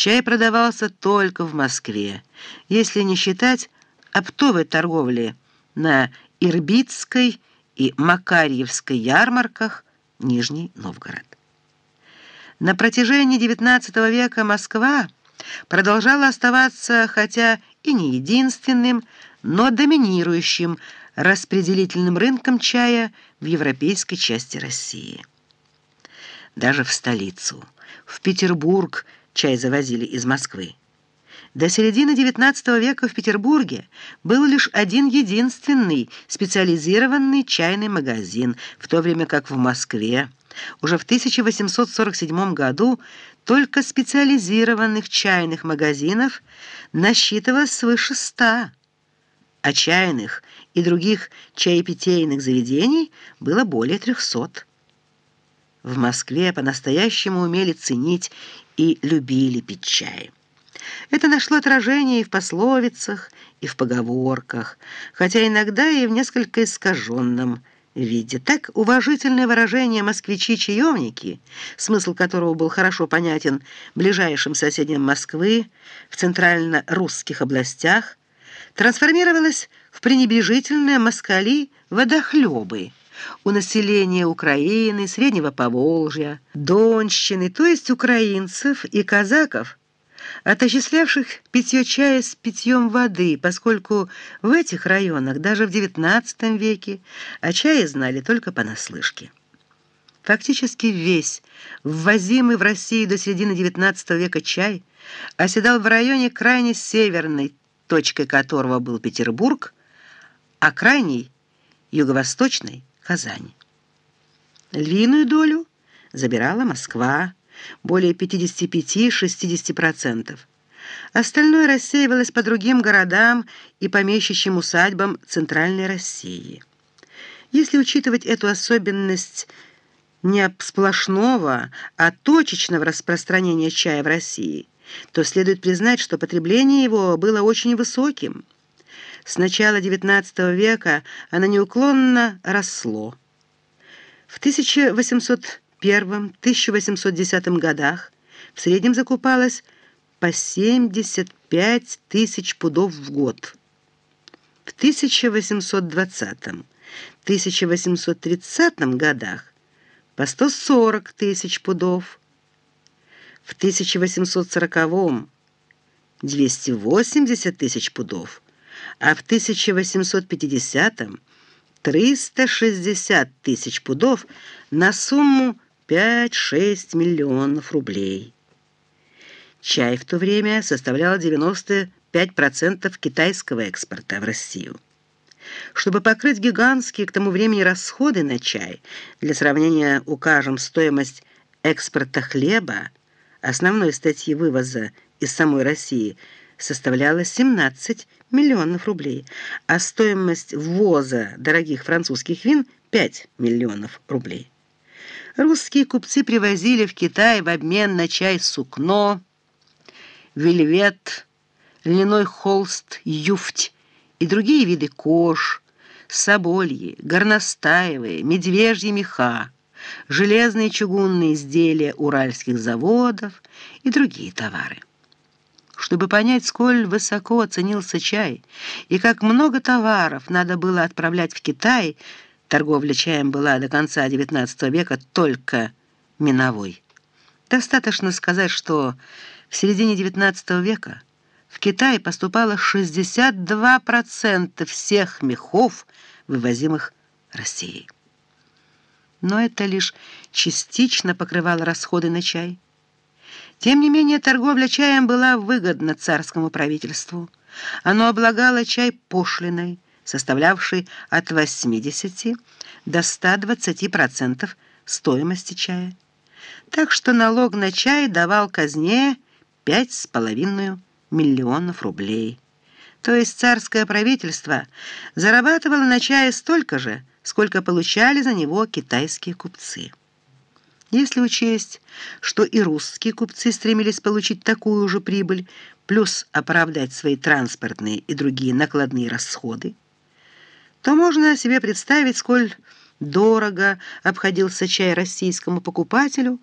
чай продавался только в Москве, если не считать оптовой торговли на Ирбитской и Макарьевской ярмарках Нижний Новгород. На протяжении XIX века Москва продолжала оставаться, хотя и не единственным, но доминирующим распределительным рынком чая в европейской части России. Даже в столицу, в Петербург, чай завозили из Москвы. До середины XIX века в Петербурге был лишь один единственный специализированный чайный магазин, в то время как в Москве уже в 1847 году только специализированных чайных магазинов насчитывалось свыше ста, а чайных и других чаепитейных заведений было более трехсот. В Москве по-настоящему умели ценить и любили пить чай. Это нашло отражение и в пословицах, и в поговорках, хотя иногда и в несколько искаженном виде. Так уважительное выражение «москвичи-чаемники», смысл которого был хорошо понятен ближайшим соседям Москвы в центрально-русских областях, трансформировалось в пренебрежительное «москали-водохлебы» у населения Украины, Среднего Поволжья, Донщины, то есть украинцев и казаков – отождествлявших питье чая с питьем воды, поскольку в этих районах даже в XIX веке о чае знали только понаслышке. Фактически весь ввозимый в Россию до середины XIX века чай оседал в районе крайне северной, точкой которого был Петербург, а крайней – юго-восточной – Казань. Львиную долю забирала Москва, более 55-60%. Остальное рассеивалось по другим городам и помещичьим усадьбам Центральной России. Если учитывать эту особенность не сплошного, а точечного распространения чая в России, то следует признать, что потребление его было очень высоким. С начала XIX века оно неуклонно росло. В 1800 1810 годах в среднем закупалось по 75 тысяч пудов в год. В 1820-1830 годах по 140 тысяч пудов. В 1840-м 280 тысяч пудов, а в 1850-м 360 тысяч пудов на сумму 5-6 миллионов рублей. Чай в то время составлял 95% китайского экспорта в Россию. Чтобы покрыть гигантские к тому времени расходы на чай, для сравнения укажем стоимость экспорта хлеба, основной статьи вывоза из самой России составляла 17 миллионов рублей, а стоимость ввоза дорогих французских вин – 5 миллионов рублей. Русские купцы привозили в Китай в обмен на чай сукно, вельвет, льняной холст, юфть и другие виды кож, собольи, горностаевые, медвежьи меха, железные чугунные изделия уральских заводов и другие товары. Чтобы понять, сколь высоко оценился чай и как много товаров надо было отправлять в Китай – Торговля чаем была до конца XIX века только миновой. Достаточно сказать, что в середине XIX века в Китай поступало 62% всех мехов, вывозимых Россией. Но это лишь частично покрывало расходы на чай. Тем не менее, торговля чаем была выгодна царскому правительству. Оно облагало чай пошлиной, составлявший от 80 до 120% стоимости чая. Так что налог на чай давал казне 5,5 миллионов рублей. То есть царское правительство зарабатывало на чае столько же, сколько получали за него китайские купцы. Если учесть, что и русские купцы стремились получить такую же прибыль, плюс оправдать свои транспортные и другие накладные расходы, то можно себе представить, сколь дорого обходился чай российскому покупателю,